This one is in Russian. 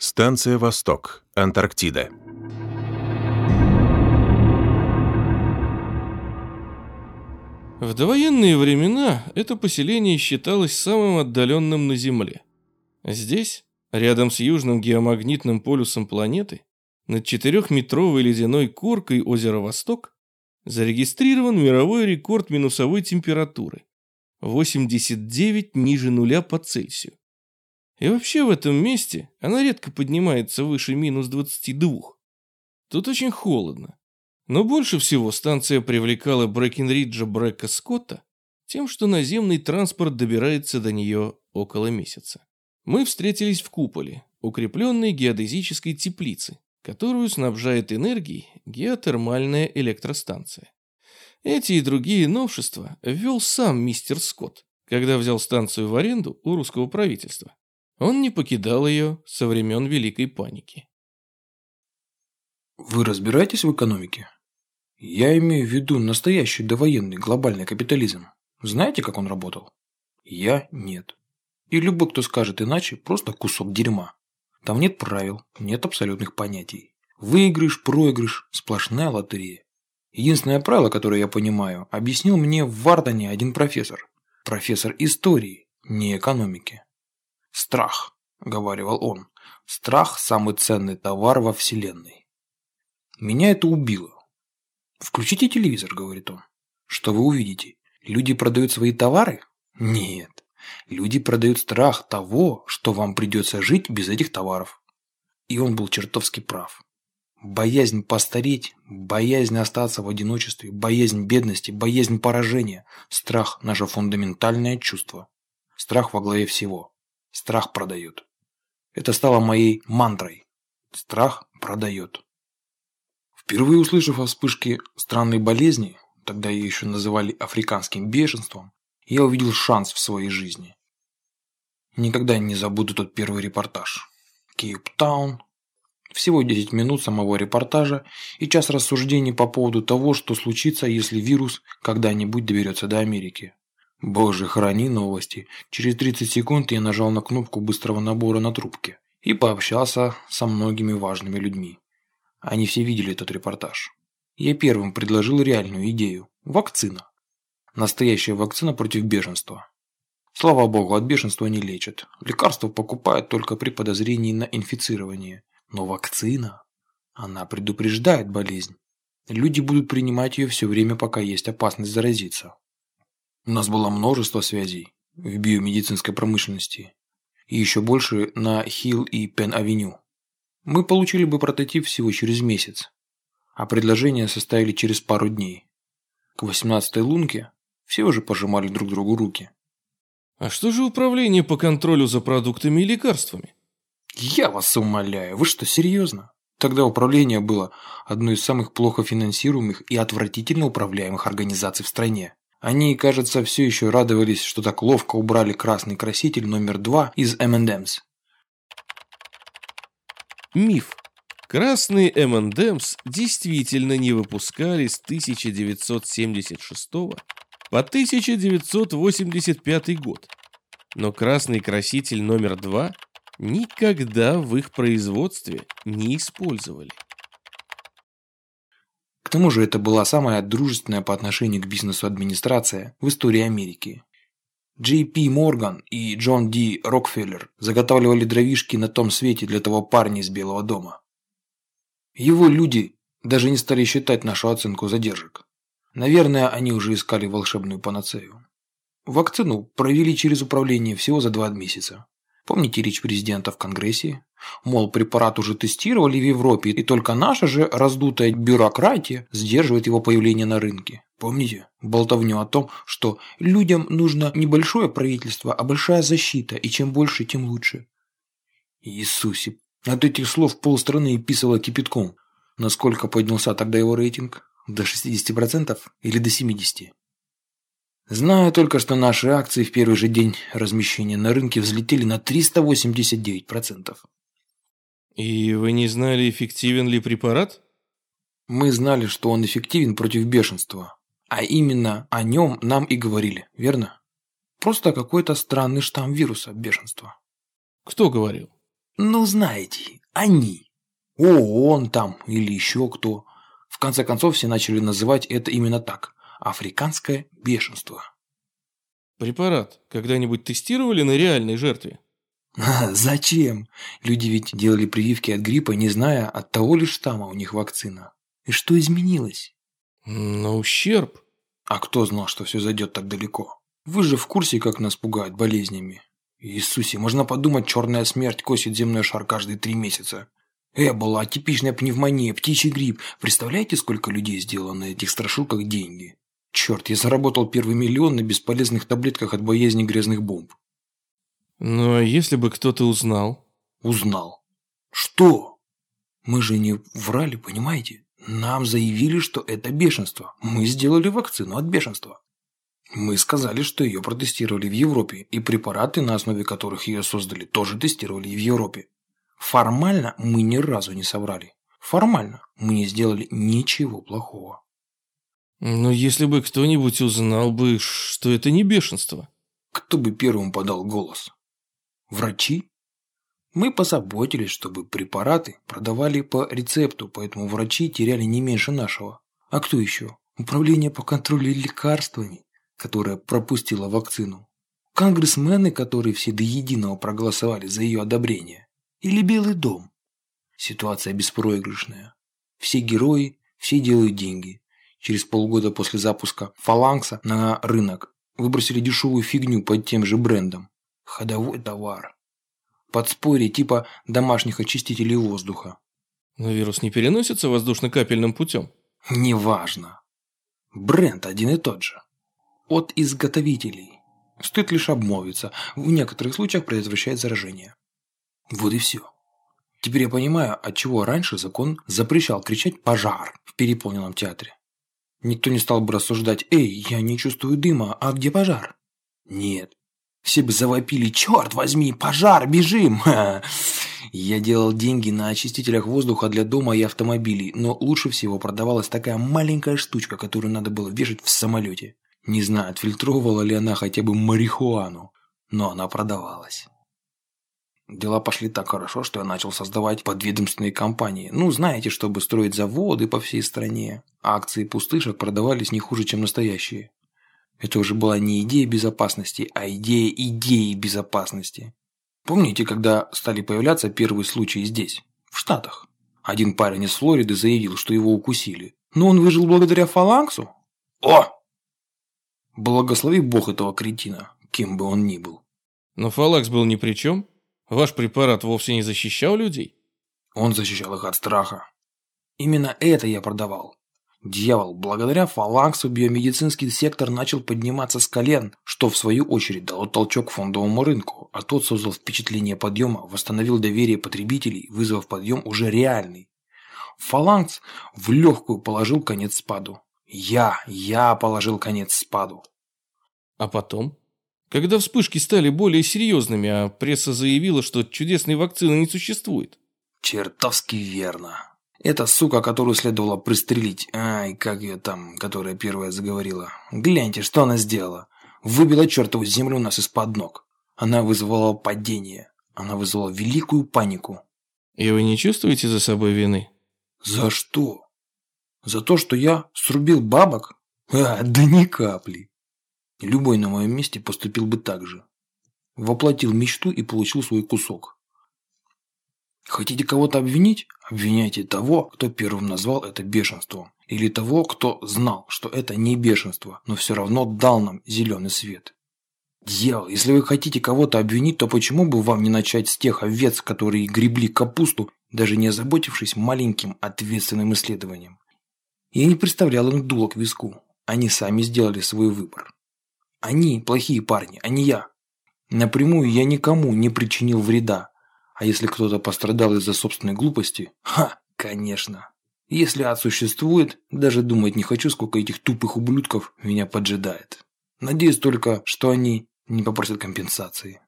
Станция «Восток», Антарктида. В довоенные времена это поселение считалось самым отдаленным на Земле. Здесь, рядом с южным геомагнитным полюсом планеты, над четырехметровой ледяной коркой озера Восток, зарегистрирован мировой рекорд минусовой температуры – 89 ниже нуля по Цельсию. И вообще в этом месте она редко поднимается выше минус 22. Тут очень холодно. Но больше всего станция привлекала Брэкенриджа Брэка Скотта тем, что наземный транспорт добирается до нее около месяца. Мы встретились в куполе, укрепленной геодезической теплице, которую снабжает энергией геотермальная электростанция. Эти и другие новшества ввел сам мистер Скотт, когда взял станцию в аренду у русского правительства. Он не покидал ее со времен Великой Паники. Вы разбираетесь в экономике? Я имею в виду настоящий довоенный глобальный капитализм. Знаете, как он работал? Я нет. И любой, кто скажет иначе, просто кусок дерьма. Там нет правил, нет абсолютных понятий. Выигрыш, проигрыш, сплошная лотерея. Единственное правило, которое я понимаю, объяснил мне в Вардане один профессор. Профессор истории, не экономики. «Страх», – говаривал он. «Страх – самый ценный товар во Вселенной». Меня это убило. «Включите телевизор», – говорит он. «Что вы увидите? Люди продают свои товары? Нет. Люди продают страх того, что вам придется жить без этих товаров». И он был чертовски прав. Боязнь постареть, боязнь остаться в одиночестве, боязнь бедности, боязнь поражения. Страх – наше фундаментальное чувство. Страх во главе всего. Страх продает. Это стало моей мантрой. Страх продает. Впервые услышав о вспышке странной болезни, тогда ее еще называли африканским бешенством, я увидел шанс в своей жизни. Никогда не забуду тот первый репортаж. Кейптаун. Всего 10 минут самого репортажа и час рассуждений по поводу того, что случится, если вирус когда-нибудь доберется до Америки. Боже, храни новости. Через 30 секунд я нажал на кнопку быстрого набора на трубке и пообщался со многими важными людьми. Они все видели этот репортаж. Я первым предложил реальную идею – вакцина. Настоящая вакцина против бешенства. Слава богу, от бешенства не лечат. Лекарства покупают только при подозрении на инфицирование. Но вакцина, она предупреждает болезнь. Люди будут принимать ее все время, пока есть опасность заразиться. У нас было множество связей в биомедицинской промышленности. И еще больше на Хилл и Пен-авеню. Мы получили бы прототип всего через месяц, а предложение составили через пару дней. К 18-й лунке все уже пожимали друг другу руки. А что же управление по контролю за продуктами и лекарствами? Я вас умоляю, вы что, серьезно? Тогда управление было одной из самых плохо финансируемых и отвратительно управляемых организаций в стране. Они, кажется, все еще радовались, что так ловко убрали красный краситель номер два из M&M's. Миф. Красные M&M's действительно не выпускали с 1976 по 1985 год. Но красный краситель номер два никогда в их производстве не использовали. К тому же это была самая дружественная по отношению к бизнесу администрация в истории Америки. Джей Пи Морган и Джон Ди Рокфеллер заготавливали дровишки на том свете для того парня из Белого дома. Его люди даже не стали считать нашу оценку задержек. Наверное, они уже искали волшебную панацею. Вакцину провели через управление всего за два месяца. Помните речь президента в Конгрессе? Мол, препарат уже тестировали в Европе, и только наша же раздутая бюрократия сдерживает его появление на рынке. Помните болтовню о том, что людям нужно не большое правительство, а большая защита, и чем больше, тем лучше? Иисусе, от этих слов полстраны писало кипятком. Насколько поднялся тогда его рейтинг? До 60% или до 70%? Знаю только, что наши акции в первый же день размещения на рынке взлетели на 389%. И вы не знали, эффективен ли препарат? Мы знали, что он эффективен против бешенства, а именно о нем нам и говорили, верно? Просто какой-то странный штамм вируса бешенства. Кто говорил? Ну, знаете, они. ООН там или еще кто. В конце концов, все начали называть это именно так. Африканское бешенство. Препарат когда-нибудь тестировали на реальной жертве? Зачем? Люди ведь делали прививки от гриппа, не зная, от того ли штамма у них вакцина. И что изменилось? На ущерб. А кто знал, что все зайдет так далеко? Вы же в курсе, как нас пугают болезнями. Иисусе, можно подумать, черная смерть косит земной шар каждые три месяца. Эбола, атипичная пневмония, птичий грипп. Представляете, сколько людей сделало на этих страшилках деньги? Черт, я заработал первый миллион на бесполезных таблетках от боязни грязных бомб. Ну а если бы кто-то узнал? Узнал. Что? Мы же не врали, понимаете? Нам заявили, что это бешенство. Мы сделали вакцину от бешенства. Мы сказали, что ее протестировали в Европе, и препараты, на основе которых ее создали, тоже тестировали в Европе. Формально мы ни разу не соврали. Формально мы не сделали ничего плохого. Но если бы кто-нибудь узнал бы, что это не бешенство. Кто бы первым подал голос? Врачи? Мы позаботились, чтобы препараты продавали по рецепту, поэтому врачи теряли не меньше нашего. А кто еще? Управление по контролю лекарствами, которое пропустило вакцину. Конгрессмены, которые все до единого проголосовали за ее одобрение. Или Белый дом. Ситуация беспроигрышная. Все герои, все делают деньги. Через полгода после запуска «Фаланкса» на рынок выбросили дешевую фигню под тем же брендом. Ходовой товар. Подспорье типа домашних очистителей воздуха. Но вирус не переносится воздушно-капельным путем? Неважно. Бренд один и тот же. От изготовителей. Стоит лишь обмолвиться. В некоторых случаях предотвращает заражение. Вот и все. Теперь я понимаю, от чего раньше закон запрещал кричать «пожар» в переполненном театре. Никто не стал бы рассуждать «Эй, я не чувствую дыма, а где пожар?» Нет. Все бы завопили «Черт возьми, пожар, бежим!» Я делал деньги на очистителях воздуха для дома и автомобилей, но лучше всего продавалась такая маленькая штучка, которую надо было вешать в самолете. Не знаю, отфильтровывала ли она хотя бы марихуану, но она продавалась. Дела пошли так хорошо, что я начал создавать подведомственные компании. Ну, знаете, чтобы строить заводы по всей стране. Акции пустышек продавались не хуже, чем настоящие. Это уже была не идея безопасности, а идея идеи безопасности. Помните, когда стали появляться первые случаи здесь, в Штатах? Один парень из Флориды заявил, что его укусили. Но он выжил благодаря фаланксу? О! Благослови бог этого кретина, кем бы он ни был. Но фалакс был ни при чем. Ваш препарат вовсе не защищал людей? Он защищал их от страха. Именно это я продавал. Дьявол, благодаря фаланксу биомедицинский сектор начал подниматься с колен, что в свою очередь дало толчок фондовому рынку, а тот создал впечатление подъема, восстановил доверие потребителей, вызвав подъем уже реальный. Фаланкс в легкую положил конец спаду. Я, я положил конец спаду. А потом? Когда вспышки стали более серьезными, а пресса заявила, что чудесной вакцины не существует. Чертовски верно. Эта сука, которую следовало пристрелить, ай, как ее там, которая первая заговорила. Гляньте, что она сделала. Выбила чертову землю у нас из-под ног. Она вызвала падение. Она вызвала великую панику. И вы не чувствуете за собой вины? За что? За то, что я срубил бабок? А, да ни капли. Любой на моем месте поступил бы так же. Воплотил мечту и получил свой кусок. Хотите кого-то обвинить? Обвиняйте того, кто первым назвал это бешенством. Или того, кто знал, что это не бешенство, но все равно дал нам зеленый свет. Дьявол, если вы хотите кого-то обвинить, то почему бы вам не начать с тех овец, которые гребли капусту, даже не озаботившись маленьким ответственным исследованием? Я не представлял им дуло к виску. Они сами сделали свой выбор. Они плохие парни, а не я. Напрямую я никому не причинил вреда. А если кто-то пострадал из-за собственной глупости? Ха, конечно. Если ад существует, даже думать не хочу, сколько этих тупых ублюдков меня поджидает. Надеюсь только, что они не попросят компенсации.